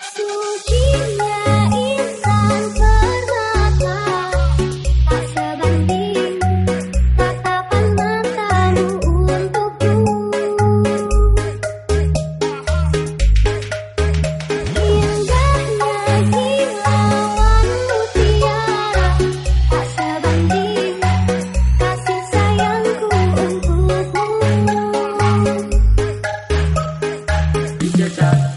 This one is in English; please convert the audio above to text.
So your time.